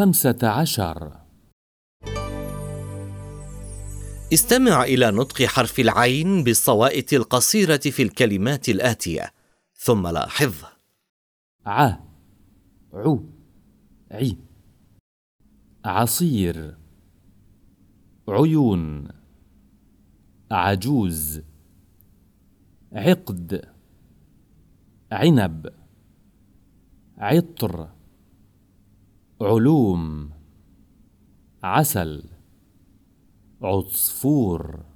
خمسة عشر. استمع إلى نطق حرف العين بالصوائت القصيرة في الكلمات الآتية. ثم لاحظ. ع عو عي. عصير. عيون. عجوز. عقد. عنب. عطر. علوم عسل عصفور.